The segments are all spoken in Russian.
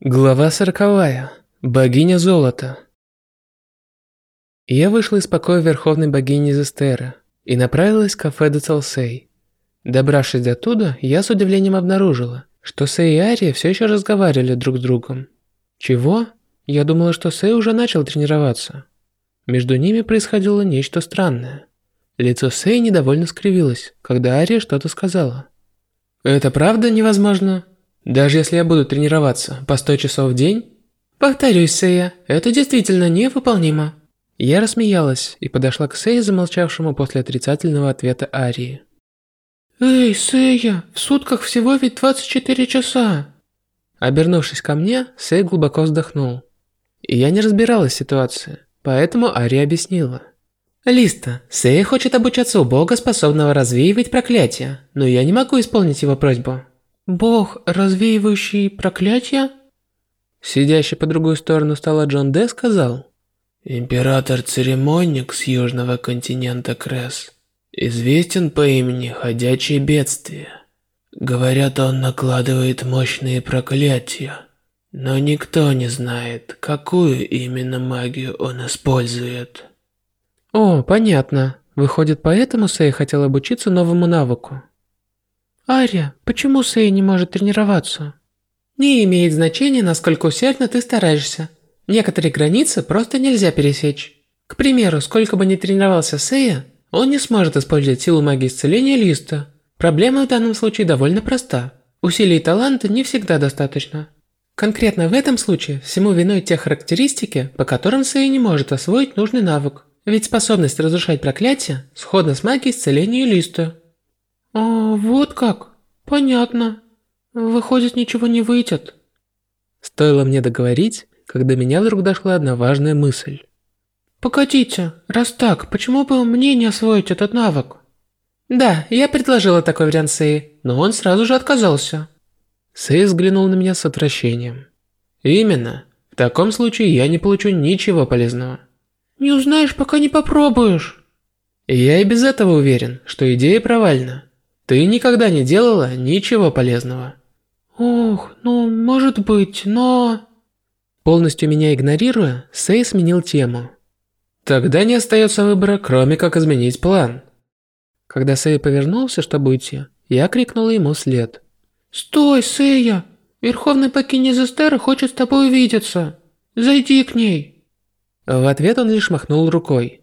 Глава сороковая. Богиня золота. Я вышла из покоя верховной богини Зестера и направилась в кафе де Целсей. Добравшись до туда, я с удивлением обнаружила, что Сей и Ария все еще разговаривали друг с другом. Чего? Я думала, что Сей уже начал тренироваться. Между ними происходило нечто странное. Лицо Сей недовольно скривилось, когда Ария что-то сказала. «Это правда невозможно?» Даже если я буду тренироваться по 100 часов в день? Повторюсь, Сэя, это действительно невыполнимо. Я рассмеялась и подошла к Сэе, замолчавшему после отрицательного ответа Арии. «Эй, Сэя, в сутках всего ведь 24 часа!» Обернувшись ко мне, Сэй глубоко вздохнул. И я не разбиралась в ситуации, поэтому Ария объяснила. «Листа, Сэй хочет обучаться у бога, способного развеивать проклятия, но я не могу исполнить его просьбу. Бог, развеивающий проклятия? Сидящий по другую сторону стола Джон Д. сказал. Император-церемонник с южного континента Кресс известен по имени Ходячее Бедствие. Говорят, он накладывает мощные проклятия, но никто не знает, какую именно магию он использует. О, понятно. Выходит, поэтому Сэй хотел обучиться новому навыку. «Ария, почему Сэй не может тренироваться?» «Не имеет значения, насколько усердно ты стараешься. Некоторые границы просто нельзя пересечь. К примеру, сколько бы ни тренировался Сэя, он не сможет использовать силу магии исцеления Листа. Проблема в данном случае довольно проста. Усилий и таланта не всегда достаточно. Конкретно в этом случае всему виной те характеристики, по которым Сэй не может освоить нужный навык. Ведь способность разрушать проклятия сходна с магией исцеления Листа. «А, вот как? Понятно. Выходит, ничего не выйдет». Стоило мне договорить, когда меня вдруг дошла одна важная мысль. «Погодите, раз так, почему бы мне не освоить этот навык?» «Да, я предложила такой вариант Сэй, но он сразу же отказался». Сэй взглянул на меня с отвращением. «Именно. В таком случае я не получу ничего полезного». «Не узнаешь, пока не попробуешь». Я и без этого уверен, что идея провальна. Ты никогда не делала ничего полезного. Ох, ну, может быть, но... Полностью меня игнорируя, Сэй сменил тему. Тогда не остается выбора, кроме как изменить план. Когда Сэй повернулся, чтобы уйти, я крикнула ему вслед. «Стой, Сэя! Верховный Пакини Зестера хочет с тобой увидеться. Зайди к ней!» В ответ он лишь махнул рукой.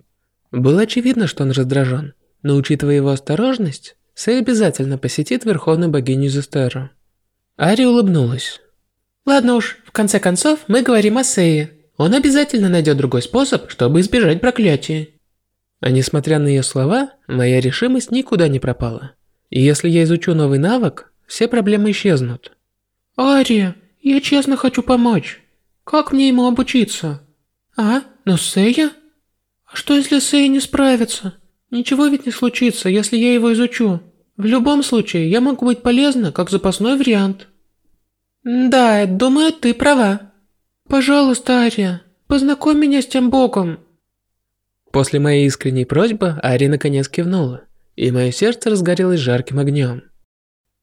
Было очевидно, что он раздражен, но учитывая его осторожность, Сэй обязательно посетит Верховную Богиню Зестеру. Ари улыбнулась. «Ладно уж, в конце концов, мы говорим о Сее. Он обязательно найдет другой способ, чтобы избежать проклятия». А несмотря на ее слова, моя решимость никуда не пропала. И если я изучу новый навык, все проблемы исчезнут. «Ария, я честно хочу помочь. Как мне ему обучиться?» «А? Но Сэя? А что если Сэй не справится?» Ничего ведь не случится, если я его изучу. В любом случае, я могу быть полезна, как запасной вариант. Да, думаю, ты права. Пожалуйста, Ария, познакомь меня с тем богом. После моей искренней просьбы Ария наконец кивнула, и мое сердце разгорелось жарким огнем.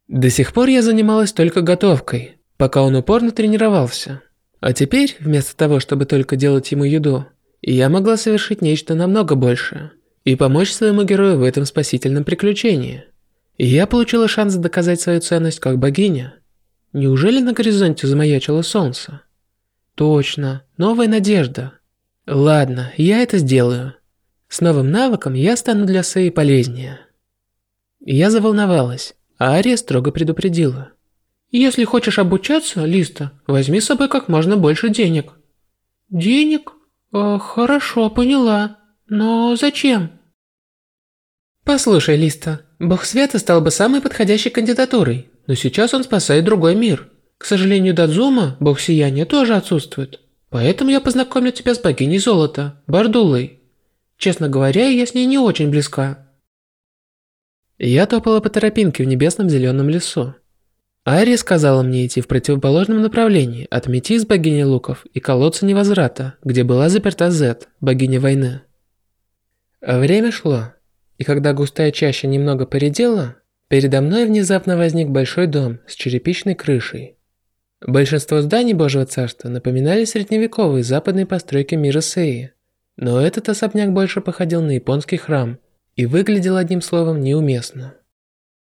До сих пор я занималась только готовкой, пока он упорно тренировался. А теперь, вместо того, чтобы только делать ему еду, я могла совершить нечто намного большее – и помочь своему герою в этом спасительном приключении. Я получила шанс доказать свою ценность как богиня. Неужели на горизонте замаячило солнце? Точно, новая надежда. Ладно, я это сделаю. С новым навыком я стану для Сэй полезнее. Я заволновалась, а Ария строго предупредила. Если хочешь обучаться, Листа, возьми с собой как можно больше денег. Денег? Э, хорошо, поняла. Но зачем? Послушай, Листа, Бог Света стал бы самой подходящей кандидатурой, но сейчас он спасает другой мир. К сожалению, Дадзума, Бог Сияния, тоже отсутствует. Поэтому я познакомлю тебя с богиней Золота, Бардулой. Честно говоря, я с ней не очень близка. Я топала по тропинке в небесном зеленом лесу. Ария сказала мне идти в противоположном направлении от Метис богини луков и колодца невозврата, где была заперта Зет, богиня войны. Время шло, и когда густая чаща немного поредела, передо мной внезапно возник большой дом с черепичной крышей. Большинство зданий Божьего Царства напоминали средневековые западные постройки мира Сеи. Но этот особняк больше походил на японский храм и выглядел одним словом неуместно.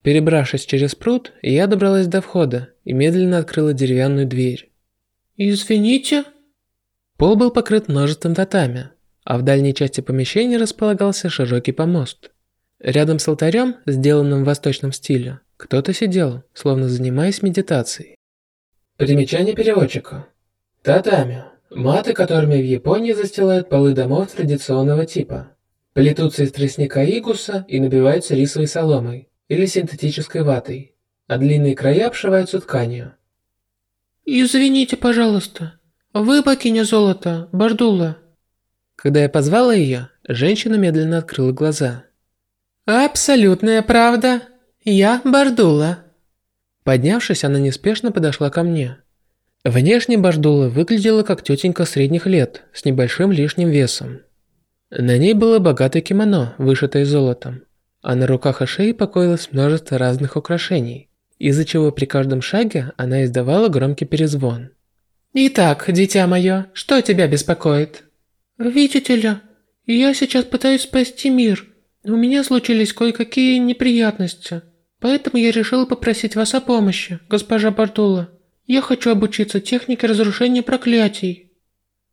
Перебравшись через пруд, я добралась до входа и медленно открыла деревянную дверь. «Извините?» Пол был покрыт множеством татами, а в дальней части помещения располагался широкий помост. Рядом с алтарем, сделанным в восточном стиле, кто-то сидел, словно занимаясь медитацией. Примечание переводчика. Татами. Маты, которыми в Японии застилают полы домов традиционного типа. Плетутся из тростника игуса и набиваются рисовой соломой или синтетической ватой, а длинные края обшиваются тканью. «Извините, пожалуйста, вы богиня золота, Бардула?» Когда я позвала ее, женщина медленно открыла глаза. «Абсолютная правда. Я Бардула». Поднявшись, она неспешно подошла ко мне. Внешне Бардула выглядела как тетенька средних лет, с небольшим лишним весом. На ней было богатое кимоно, вышитое золотом, а на руках и шее покоилось множество разных украшений, из-за чего при каждом шаге она издавала громкий перезвон. «Итак, дитя мое, что тебя беспокоит?» «Видите ли, я сейчас пытаюсь спасти мир. У меня случились кое-какие неприятности, поэтому я решила попросить вас о помощи, госпожа Бардула. Я хочу обучиться технике разрушения проклятий».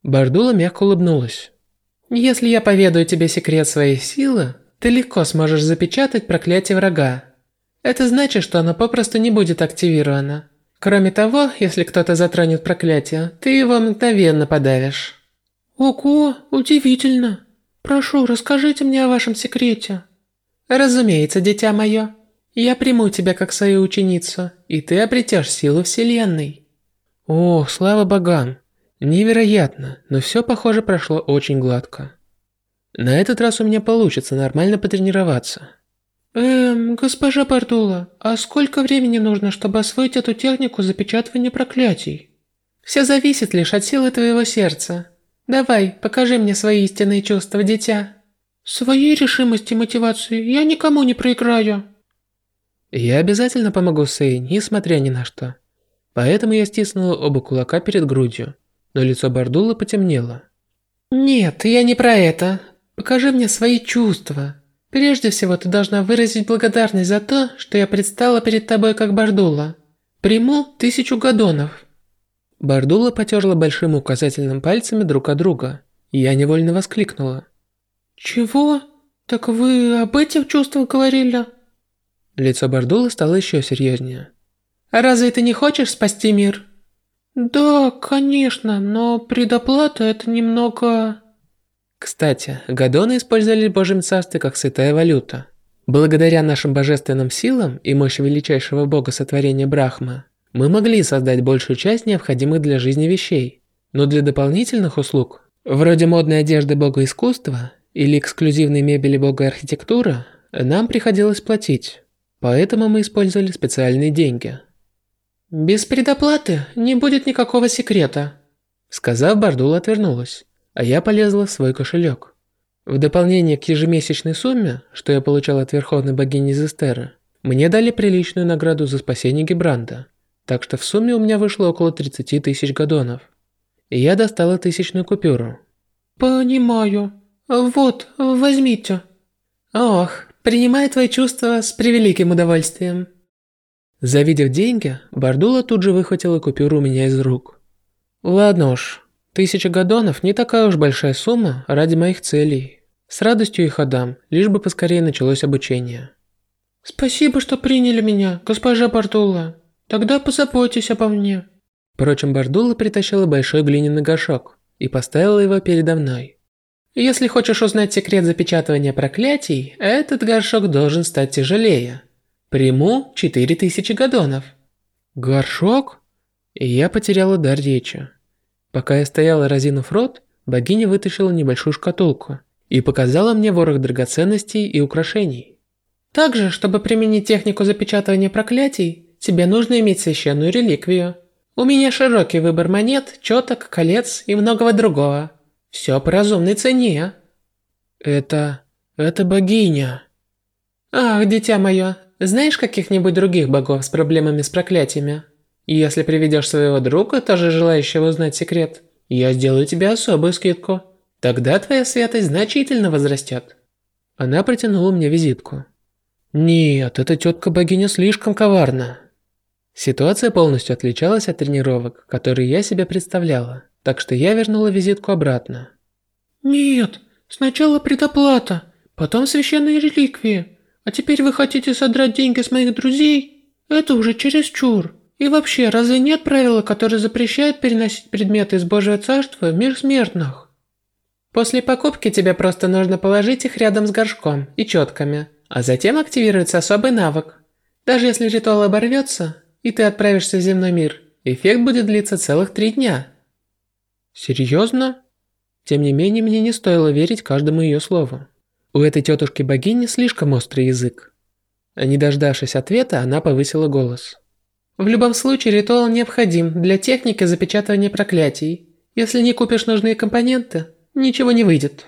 Бардула мягко улыбнулась. Если я поведаю тебе секрет своей силы, ты легко сможешь запечатать проклятие врага. Это значит, что оно попросту не будет активировано. Кроме того, если кто-то затронет проклятие, ты его мгновенно подавишь. Ого, удивительно. Прошу, расскажите мне о вашем секрете. Разумеется, дитя мое. Я приму тебя как свою ученицу, и ты обретешь силу Вселенной. О, слава богам. Невероятно, но все, похоже, прошло очень гладко. На этот раз у меня получится нормально потренироваться. Эм, госпожа Бардула, а сколько времени нужно, чтобы освоить эту технику запечатывания проклятий? Все зависит лишь от силы твоего сердца. Давай, покажи мне свои истинные чувства, дитя. Своей решимости и мотивации я никому не проиграю. Я обязательно помогу Сэй, несмотря ни на что. Поэтому я стиснула оба кулака перед грудью но лицо Бардула потемнело. «Нет, я не про это. Покажи мне свои чувства. Прежде всего, ты должна выразить благодарность за то, что я предстала перед тобой как Бардула. Приму тысячу гадонов». Бардула потерла большим указательным пальцами друг от друга, я невольно воскликнула. «Чего? Так вы об этих чувствах говорили?» Лицо Бардула стало еще серьезнее. «А разве ты не хочешь спасти мир?» «Да, конечно, но предоплата это немного...» Кстати, гадоны использовали в Божьем Царстве как святая валюта. Благодаря нашим божественным силам и мощи величайшего бога сотворения Брахма, мы могли создать большую часть необходимых для жизни вещей. Но для дополнительных услуг, вроде модной одежды бога искусства или эксклюзивной мебели бога архитектуры, нам приходилось платить. Поэтому мы использовали специальные деньги – «Без предоплаты не будет никакого секрета», сказав, Бардула отвернулась, а я полезла в свой кошелек. В дополнение к ежемесячной сумме, что я получал от верховной богини Зестера, мне дали приличную награду за спасение Гибранда, так что в сумме у меня вышло около 30 тысяч гадонов. И я достала тысячную купюру. «Понимаю. Вот, возьмите». «Ох, принимаю твои чувства с превеликим удовольствием». Завидев деньги, Бардула тут же выхватила купюру у меня из рук. Ладно уж, тысяча гадонов не такая уж большая сумма ради моих целей. С радостью их отдам, лишь бы поскорее началось обучение. Спасибо, что приняли меня, госпожа Бардула. Тогда позаботьтесь обо мне. Впрочем, Бардула притащила большой глиняный горшок и поставила его передо мной. Если хочешь узнать секрет запечатывания проклятий, этот горшок должен стать тяжелее. Приму 4000 гадонов. Горшок? И я потеряла дар речи. Пока я стояла разинув рот, богиня вытащила небольшую шкатулку и показала мне ворох драгоценностей и украшений. Также, чтобы применить технику запечатывания проклятий, тебе нужно иметь священную реликвию. У меня широкий выбор монет, четок, колец и многого другого. Все по разумной цене. Это... это богиня. Ах, дитя мое, знаешь каких-нибудь других богов с проблемами с проклятиями? И если приведешь своего друга, тоже желающего узнать секрет, я сделаю тебе особую скидку. Тогда твоя святость значительно возрастет. Она протянула мне визитку. Нет, эта тетка богиня слишком коварна. Ситуация полностью отличалась от тренировок, которые я себе представляла, так что я вернула визитку обратно. Нет, сначала предоплата, потом священные реликвии, а теперь вы хотите содрать деньги с моих друзей? Это уже чересчур. И вообще, разве нет правила, которое запрещает переносить предметы из Божьего Царства в мир смертных? После покупки тебе просто нужно положить их рядом с горшком и четками, а затем активируется особый навык. Даже если ритуал оборвется, и ты отправишься в земной мир, эффект будет длиться целых три дня. Серьезно? Тем не менее, мне не стоило верить каждому ее слову. У этой тетушки-богини слишком острый язык. Не дождавшись ответа, она повысила голос. В любом случае, ритуал необходим для техники запечатывания проклятий. Если не купишь нужные компоненты, ничего не выйдет.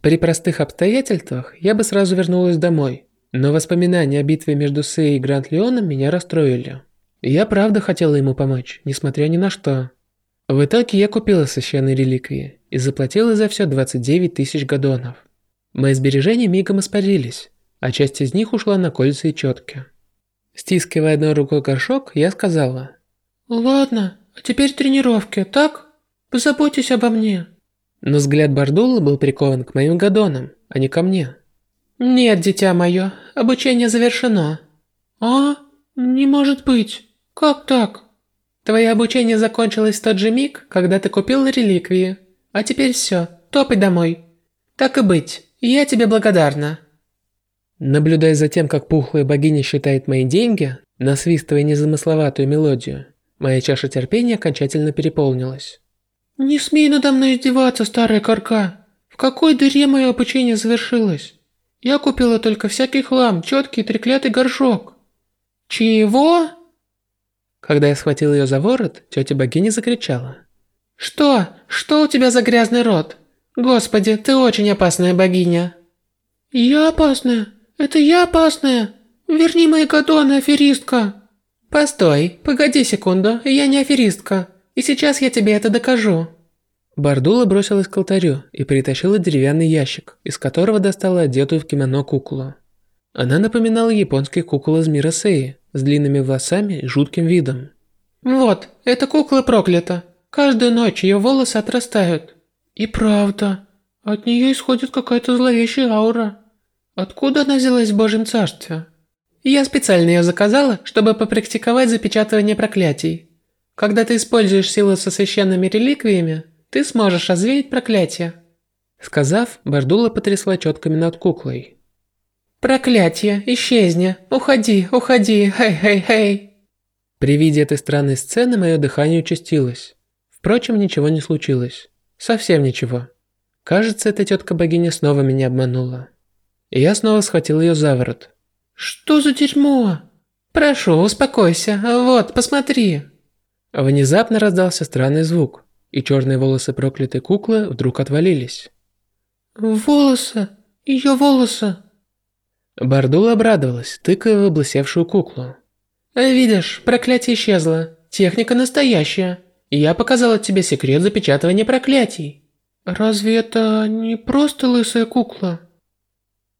При простых обстоятельствах я бы сразу вернулась домой, но воспоминания о битве между Сей и Гранд Леоном меня расстроили. Я правда хотела ему помочь, несмотря ни на что. В итоге я купила священные реликвии и заплатила за все 29 тысяч гадонов. Мои сбережения мигом испарились, а часть из них ушла на кольца и четки. Стискивая одной рукой горшок, я сказала. «Ладно, а теперь тренировки, так? Позаботьтесь обо мне». Но взгляд Бардула был прикован к моим гадонам, а не ко мне. «Нет, дитя мое, обучение завершено». «А? Не может быть. Как так?» «Твое обучение закончилось в тот же миг, когда ты купил реликвии. А теперь все, топай домой. Так и быть, я тебе благодарна». Наблюдая за тем, как пухлая богиня считает мои деньги, насвистывая незамысловатую мелодию, моя чаша терпения окончательно переполнилась. «Не смей надо мной издеваться, старая корка. В какой дыре мое обучение завершилось? Я купила только всякий хлам, четкий треклятый горшок». «Чего?» Когда я схватил ее за ворот, тетя богиня закричала. «Что? Что у тебя за грязный рот? Господи, ты очень опасная богиня!» «Я опасная? Это я опасная? Верни мои катоны, аферистка!» «Постой, погоди секунду, я не аферистка, и сейчас я тебе это докажу». Бардула бросилась к алтарю и притащила деревянный ящик, из которого достала одетую в кимоно куклу. Она напоминала японский кукол из мира Сеи, с длинными волосами и жутким видом. «Вот, эта кукла проклята. Каждую ночь ее волосы отрастают». «И правда, от нее исходит какая-то зловещая аура». Откуда она взялась в Божьем Царстве? Я специально ее заказала, чтобы попрактиковать запечатывание проклятий. Когда ты используешь силу со священными реликвиями, ты сможешь развеять проклятие. Сказав, Бардула потрясла четками над куклой. «Проклятие, исчезни! Уходи, уходи! Хей-хей-хей!» При виде этой странной сцены мое дыхание участилось. Впрочем, ничего не случилось. Совсем ничего. Кажется, эта тетка-богиня снова меня обманула и я снова схватил ее за ворот. «Что за дерьмо? Прошу, успокойся. Вот, посмотри». Внезапно раздался странный звук, и черные волосы проклятой куклы вдруг отвалились. «Волосы! Ее волосы!» Бардула обрадовалась, тыкая в облысевшую куклу. «Видишь, проклятие исчезло. Техника настоящая. Я показала тебе секрет запечатывания проклятий». «Разве это не просто лысая кукла?»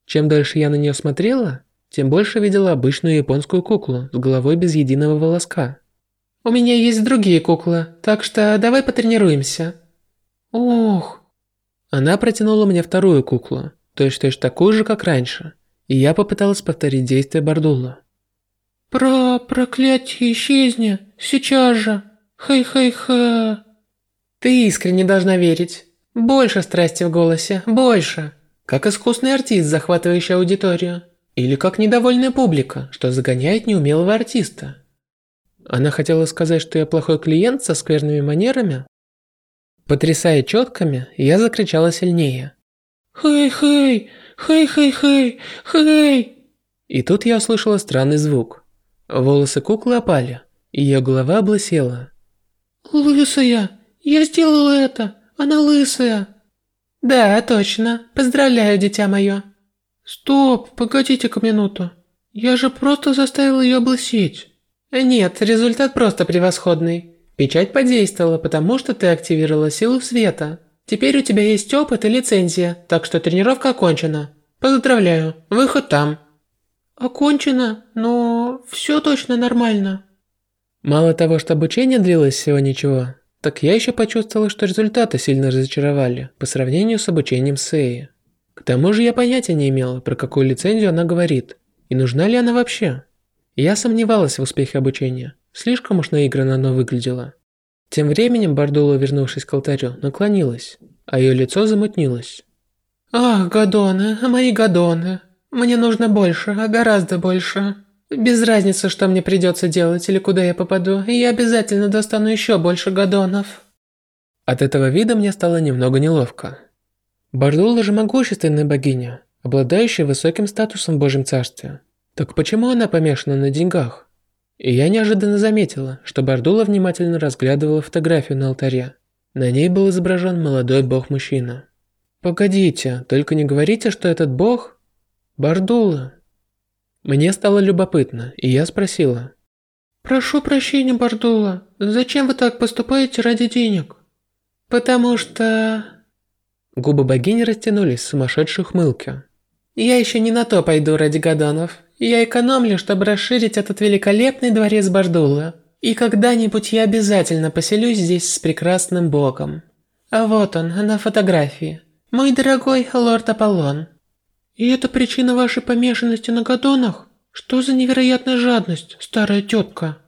Чем дольше я на нее смотрела, тем больше видела обычную японскую куклу с головой без единого волоска. «У меня есть другие куклы, так что давай потренируемся». «Ох». Она протянула мне вторую куклу, то есть точно такую же, как раньше, я попыталась повторить действия Бардула. «Про проклятие исчезни, сейчас же, хей-хей-хэ». Ты искренне должна верить. Больше страсти в голосе, больше. Как искусный артист, захватывающий аудиторию. Или как недовольная публика, что загоняет неумелого артиста. Она хотела сказать, что я плохой клиент со скверными манерами? Потрясая четками, я закричала сильнее. «Хей-хей! Хей-хей-хей! Хей!» И тут я услышала странный звук. Волосы куклы опали, ее голова облысела. «Лысая! Я сделала это! Она лысая!» «Да, точно. Поздравляю, дитя мое». «Стоп, погодите-ка минуту. Я же просто заставил ее облысеть. Нет, результат просто превосходный. Печать подействовала, потому что ты активировала силу света. Теперь у тебя есть опыт и лицензия, так что тренировка окончена. Поздравляю, выход там. Окончено, но все точно нормально. Мало того, что обучение длилось всего ничего, так я еще почувствовала, что результаты сильно разочаровали по сравнению с обучением Сеи. К тому же я понятия не имела, про какую лицензию она говорит, и нужна ли она вообще. Я сомневалась в успехе обучения, слишком уж наигранно оно выглядело. Тем временем Бардула, вернувшись к алтарю, наклонилась, а ее лицо замутнилось. «Ах, гадоны, мои гадоны, мне нужно больше, а гораздо больше. Без разницы, что мне придется делать или куда я попаду, я обязательно достану еще больше гадонов». От этого вида мне стало немного неловко. Бардула же могущественная богиня, обладающая высоким статусом в Божьем Царстве. Так почему она помешана на деньгах? И я неожиданно заметила, что Бардула внимательно разглядывала фотографию на алтаре. На ней был изображен молодой бог-мужчина. Погодите, только не говорите, что этот бог Бардула. Мне стало любопытно, и я спросила. «Прошу прощения, Бардула, зачем вы так поступаете ради денег?» «Потому что...» Губы богини растянулись в сумасшедшей ухмылке. «Я еще не на то пойду ради гаданов. Я экономлю, чтобы расширить этот великолепный дворец Бардула. И когда-нибудь я обязательно поселюсь здесь с прекрасным богом. А вот он, на фотографии. Мой дорогой лорд Аполлон. И это причина вашей помешанности на гадонах? Что за невероятная жадность, старая тетка?